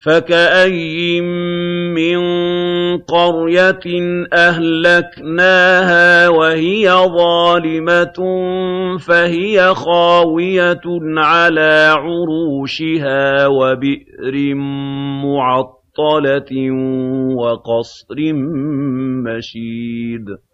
فَكَأَيِّن مِّن قَرْيَةٍ أَهْلَكْنَاهَا وَهِيَ ظَالِمَةٌ فَهِيَ خَاوِيَةٌ عَلَىٰ عُرُوشِهَا وَبِئْرٍ مُّعَطَّلَةٍ وَقَصْرٍ مَّشِيدٍ